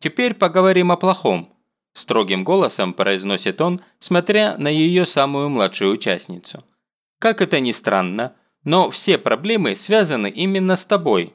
Теперь поговорим о плохом», – строгим голосом произносит он, смотря на ее самую младшую участницу. «Как это ни странно, но все проблемы связаны именно с тобой».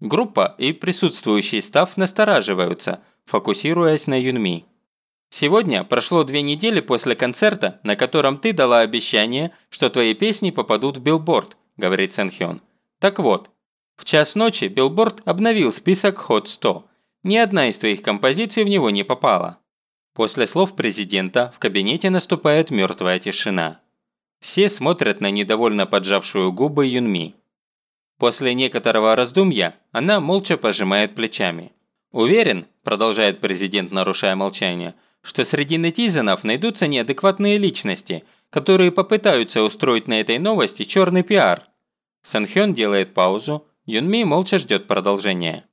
Группа и присутствующий став настораживаются, фокусируясь на Юнми. Сегодня прошло две недели после концерта, на котором ты дала обещание, что твои песни попадут в билборд, говорит Сэнхён. Так вот, в час ночи билборд обновил список Hot 100. Ни одна из твоих композиций в него не попала. После слов президента в кабинете наступает мертвая тишина. Все смотрят на недовольно поджавшую губы Юнми. После некоторого раздумья она молча пожимает плечами. «Уверен», – продолжает президент, нарушая молчание – что среди нетизенов найдутся неадекватные личности, которые попытаются устроить на этой новости черный пиар. Санхён делает паузу, Юнми молча ждет продолжения.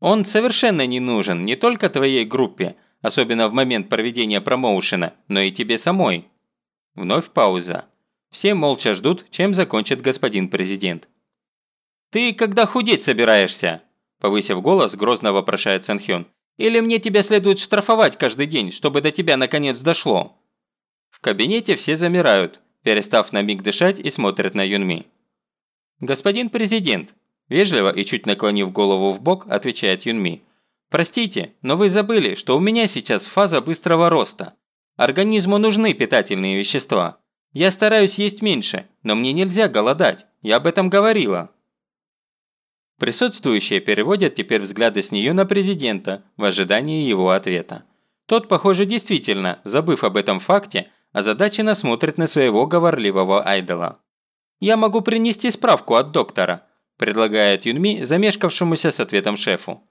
Он совершенно не нужен не только твоей группе, особенно в момент проведения промоушена, но и тебе самой. Вновь пауза. Все молча ждут, чем закончит господин президент. «Ты когда худеть собираешься?» Повысив голос, грозно вопрошает Санхён. Или мне тебя следует штрафовать каждый день, чтобы до тебя наконец дошло?» В кабинете все замирают, перестав на миг дышать и смотрят на Юнми. «Господин президент», – вежливо и чуть наклонив голову в бок, отвечает Юнми. «Простите, но вы забыли, что у меня сейчас фаза быстрого роста. Организму нужны питательные вещества. Я стараюсь есть меньше, но мне нельзя голодать, я об этом говорила». Присутствующие переводят теперь взгляды с нее на президента в ожидании его ответа. Тот, похоже, действительно, забыв об этом факте, озадаченно смотрит на своего говорливого айдола. «Я могу принести справку от доктора», – предлагает Юнми, замешкавшемуся с ответом шефу.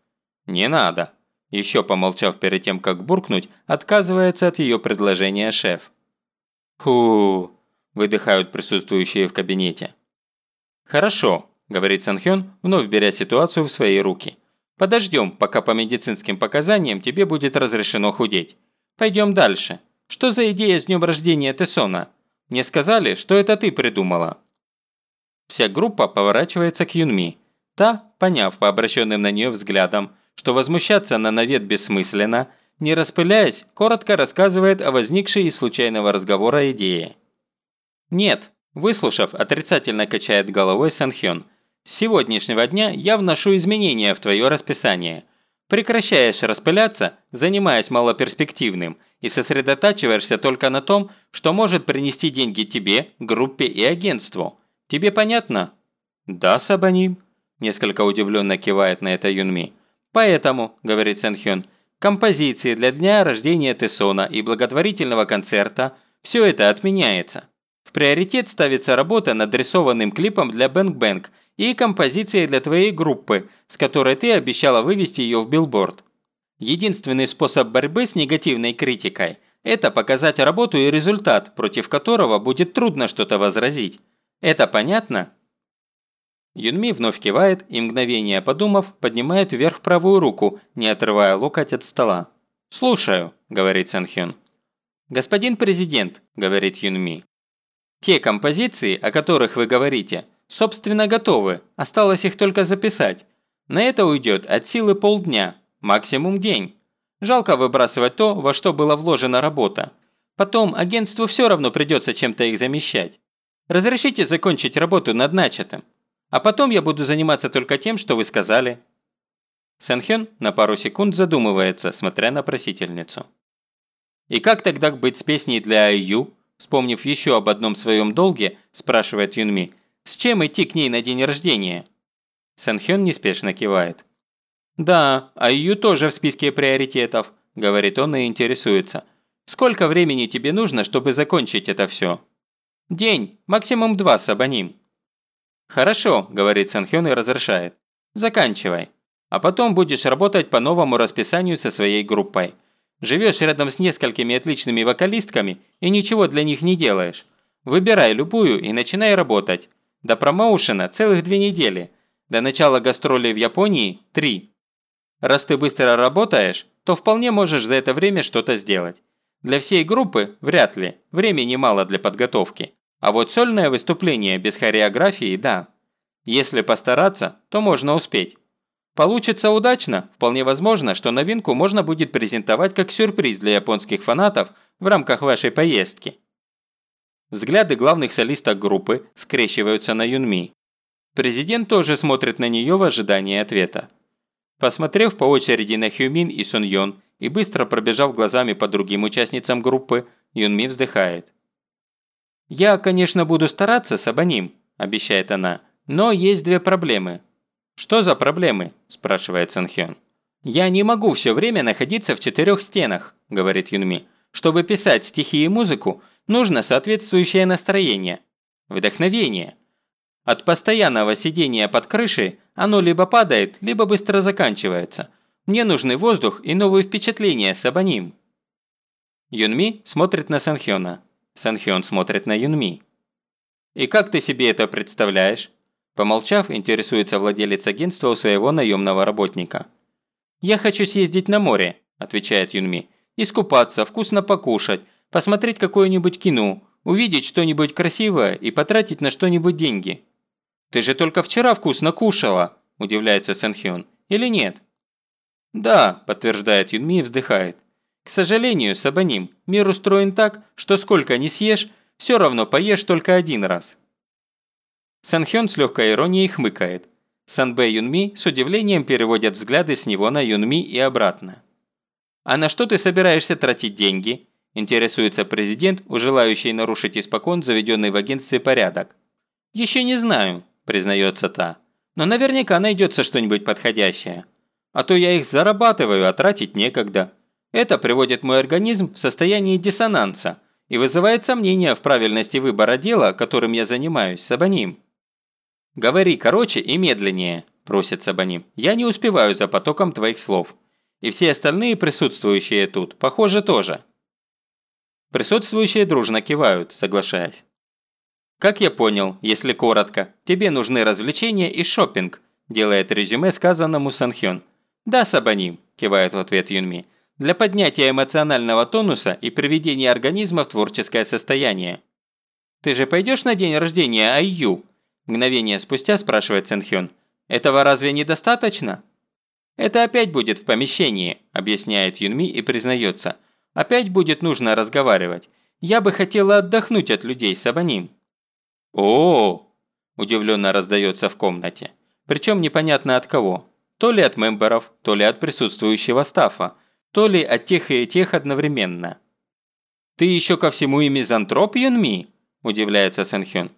«Не надо», – еще помолчав перед тем, как буркнуть, отказывается от ее предложения шеф. «Фу», – выдыхают присутствующие в кабинете. «Хорошо», – говорит Санхён, вновь беря ситуацию в свои руки. «Подождем, пока по медицинским показаниям тебе будет разрешено худеть. Пойдем дальше. Что за идея с днем рождения Тессона? Мне сказали, что это ты придумала». Вся группа поворачивается к Юнми. Та, поняв по обращенным на нее взглядам, что возмущаться на навет бессмысленно, не распыляясь, коротко рассказывает о возникшей из случайного разговора идее. «Нет», – выслушав, отрицательно качает головой Санхён – с сегодняшнего дня я вношу изменения в твое расписание. Прекращаешь распыляться, занимаясь малоперспективным, и сосредотачиваешься только на том, что может принести деньги тебе, группе и агентству. Тебе понятно? Да, Сабаним. Несколько удивленно кивает на это Юнми. Поэтому, говорит Сэнхён, композиции для дня рождения Тессона и благотворительного концерта – все это отменяется. В приоритет ставится работа над рисованным клипом для Бэнк Бэнк и композицией для твоей группы, с которой ты обещала вывести ее в билборд. Единственный способ борьбы с негативной критикой – это показать работу и результат, против которого будет трудно что-то возразить. Это понятно? Юнми вновь кивает и, мгновение подумав, поднимает вверх правую руку, не отрывая локоть от стола. «Слушаю», – говорит Санхён. «Господин президент», – говорит Юнми, те композиции, о которых вы говорите, собственно готовы, осталось их только записать. На это уйдет от силы полдня, максимум день. Жалко выбрасывать то, во что была вложена работа. Потом агентству все равно придется чем-то их замещать. Разрешите закончить работу над начатым. А потом я буду заниматься только тем, что вы сказали». Сэнхён на пару секунд задумывается, смотря на просительницу. «И как тогда быть с песней для Аю?» Вспомнив еще об одном своем долге, спрашивает Юнми, с чем идти к ней на день рождения? Сэнхён неспешно кивает. «Да, Аю тоже в списке приоритетов», – говорит он и интересуется. «Сколько времени тебе нужно, чтобы закончить это все?» «День, максимум два с абоним». «Хорошо», – говорит Сэнхён и разрешает. «Заканчивай. А потом будешь работать по новому расписанию со своей группой. Живешь рядом с несколькими отличными вокалистками и ничего для них не делаешь. Выбирай любую и начинай работать. До промоушена целых две недели. До начала гастролей в Японии – три. Раз ты быстро работаешь, то вполне можешь за это время что-то сделать. Для всей группы вряд ли, времени мало для подготовки. А вот сольное выступление без хореографии – да. Если постараться, то можно успеть. Получится удачно, вполне возможно, что новинку можно будет презентовать как сюрприз для японских фанатов в рамках вашей поездки. Взгляды главных солисток группы скрещиваются на Юнми. Президент тоже смотрит на нее в ожидании ответа. Посмотрев по очереди на Хюмин и Сон Йон и быстро пробежав глазами по другим участницам группы, Юнми вздыхает. «Я, конечно, буду стараться, Сабаним», – обещает она, – «но есть две проблемы». «Что за проблемы?» – спрашивает Санхён. «Я не могу все время находиться в четырех стенах», – говорит Юнми. «Чтобы писать стихи и музыку, нужно соответствующее настроение, вдохновение. От постоянного сидения под крышей оно либо падает, либо быстро заканчивается. Мне нужны воздух и новые впечатления с Абоним. Юнми смотрит на Санхёна. Санхён смотрит на Юнми. «И как ты себе это представляешь?» Помолчав, интересуется владелец агентства у своего наемного работника. «Я хочу съездить на море», – отвечает Юнми. «Искупаться, вкусно покушать, посмотреть какое-нибудь кино, увидеть что-нибудь красивое и потратить на что-нибудь деньги». «Ты же только вчера вкусно кушала», – удивляется Сэнхён. «Или нет?» «Да», – подтверждает Юнми и вздыхает. «К сожалению, Сабаним, мир устроен так, что сколько ни съешь, все равно поешь только один раз». Санхён с легкой иронией хмыкает. Санбэ и Юнми с удивлением переводят взгляды с него на Юнми и обратно. «А на что ты собираешься тратить деньги?» Интересуется президент, желающий нарушить испокон заведенный в агентстве порядок. «Еще не знаю», – признается та. «Но наверняка найдется что-нибудь подходящее. А то я их зарабатываю, а тратить некогда. Это приводит мой организм в состояние диссонанса и вызывает сомнения в правильности выбора дела, которым я занимаюсь, Сабаним». «Говори короче и медленнее», – просит Сабаним. «Я не успеваю за потоком твоих слов. И все остальные присутствующие тут, похоже, тоже». Присутствующие дружно кивают, соглашаясь. «Как я понял, если коротко, тебе нужны развлечения и шопинг», делает резюме сказанному Санхён. «Да, Сабаним», кивает в ответ Юнми. «Для поднятия эмоционального тонуса и приведения организма в творческое состояние». «Ты же пойдешь на день рождения Айю?» Мгновение спустя спрашивает Санхён. «Этого разве недостаточно?» «Это опять будет в помещении», объясняет Юнми и признается – Опять будет нужно разговаривать. Я бы хотела отдохнуть от людей, Сабаним». «О-о-о!» – удивленно раздается в комнате. Причем непонятно от кого. То ли от мемберов, то ли от присутствующего стафа, то ли от тех и тех одновременно. «Ты еще ко всему и мизантроп, Юнми?» – удивляется Сэнхён.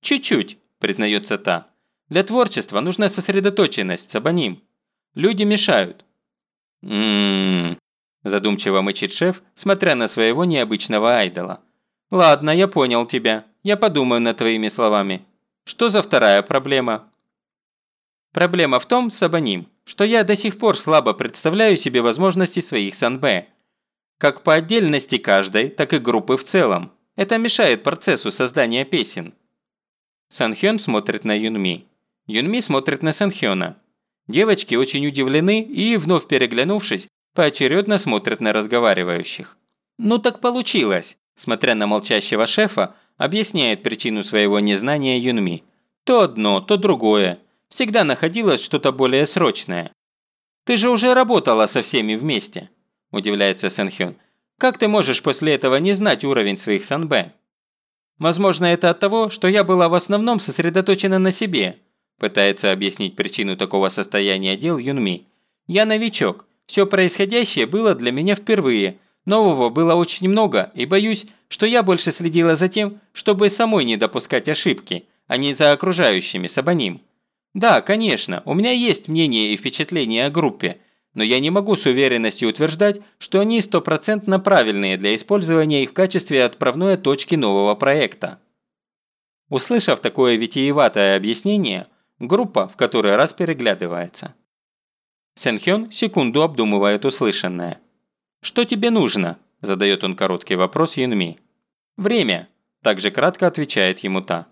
«Чуть-чуть», – признается та. «Для творчества нужна сосредоточенность, Сабаним. Люди мешают». «Ммм, Задумчиво мычит шеф, смотря на своего необычного айдола. «Ладно, я понял тебя. Я подумаю над твоими словами. Что за вторая проблема?» «Проблема в том, Сабаним, что я до сих пор слабо представляю себе возможности своих санбэ. Как по отдельности каждой, так и группы в целом. Это мешает процессу создания песен». Санхён смотрит на Юнми. Юнми смотрит на Санхёна. Девочки очень удивлены и, вновь переглянувшись, поочередно смотрят на разговаривающих. «Ну так получилось», – смотря на молчащего шефа, объясняет причину своего незнания Юнми. «То одно, то другое. Всегда находилось что-то более срочное». «Ты же уже работала со всеми вместе», – удивляется Сэнхён. «Как ты можешь после этого не знать уровень своих санбэ?» «Возможно, это от того, что я была в основном сосредоточена на себе», пытается объяснить причину такого состояния дел Юнми. «Я новичок, все происходящее было для меня впервые. Нового было очень много, и боюсь, что я больше следила за тем, чтобы самой не допускать ошибки, а не за окружающими Сабаним. Да, конечно, у меня есть мнение и впечатление о группе, но я не могу с уверенностью утверждать, что они стопроцентно правильные для использования их в качестве отправной точки нового проекта. Услышав такое витиеватое объяснение, группа в который раз переглядывается. Сэнхён секунду обдумывает услышанное. «Что тебе нужно?» – задает он короткий вопрос Юнми. «Время», – также кратко отвечает ему та.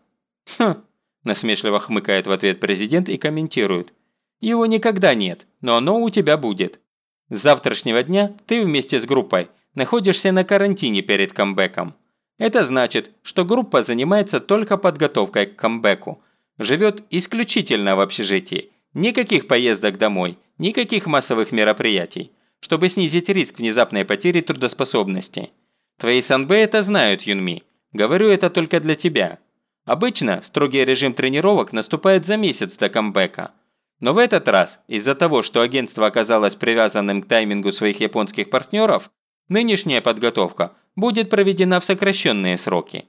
«Хм», – насмешливо хмыкает в ответ президент и комментирует. «Его никогда нет, но оно у тебя будет. С завтрашнего дня ты вместе с группой находишься на карантине перед камбэком. Это значит, что группа занимается только подготовкой к камбэку, живет исключительно в общежитии Никаких поездок домой, никаких массовых мероприятий, чтобы снизить риск внезапной потери трудоспособности. Твои санбэ это знают, Юнми. Говорю это только для тебя. Обычно строгий режим тренировок наступает за месяц до камбэка. Но в этот раз, из-за того, что агентство оказалось привязанным к таймингу своих японских партнеров, нынешняя подготовка будет проведена в сокращенные сроки.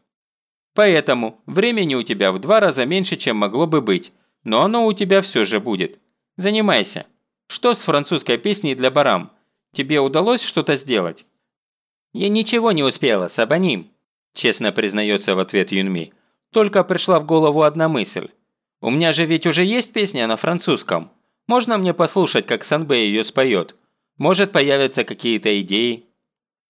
Поэтому времени у тебя в два раза меньше, чем могло бы быть, но оно у тебя все же будет. Занимайся. Что с французской песней для барам? Тебе удалось что-то сделать? «Я ничего не успела, Сабаним», – честно признается в ответ Юнми. «Только пришла в голову одна мысль. У меня же ведь уже есть песня на французском. Можно мне послушать, как Санбэ ее споет? Может, появятся какие-то идеи?»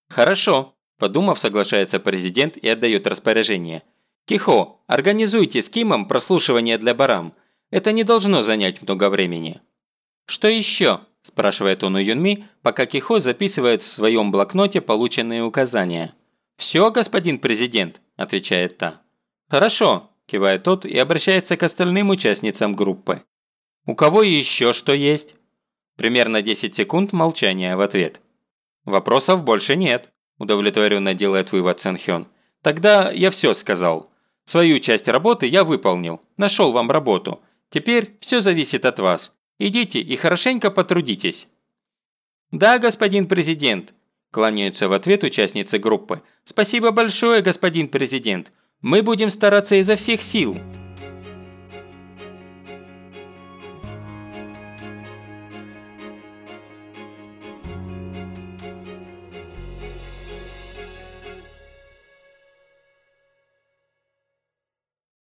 «Хорошо», – подумав, соглашается президент и отдает распоряжение. «Кихо, организуйте с Кимом прослушивание для барам. Это не должно занять много времени». «Что еще?» – спрашивает он у Юнми, пока Кихо записывает в своем блокноте полученные указания. «Все, господин президент», – отвечает та. «Хорошо», – кивает тот и обращается к остальным участницам группы. «У кого еще что есть?» Примерно 10 секунд молчания в ответ. «Вопросов больше нет», – удовлетворенно делает вывод Сэнхён. «Тогда я все сказал. Свою часть работы я выполнил, нашел вам работу. Теперь все зависит от вас. Идите и хорошенько потрудитесь». «Да, господин президент», – кланяются в ответ участницы группы. «Спасибо большое, господин президент. Мы будем стараться изо всех сил».